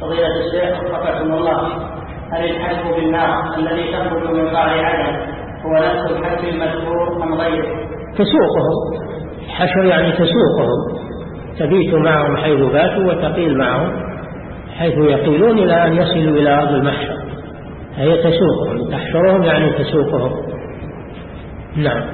فضيلة الشيخ وفقكم الله هل الحلف بالنار الذي تخرج من قاع عدن هو نفس الحلف المذكور أم غيره؟ تسوقهم حشر يعني تسوقهم تبيت معهم حيث باتوا وتقيل معهم حيث يقيلون إلى أن يصلوا إلى أرض المحشر. هي تسوقهم تحشرهم يعني تسوقهم. نعم.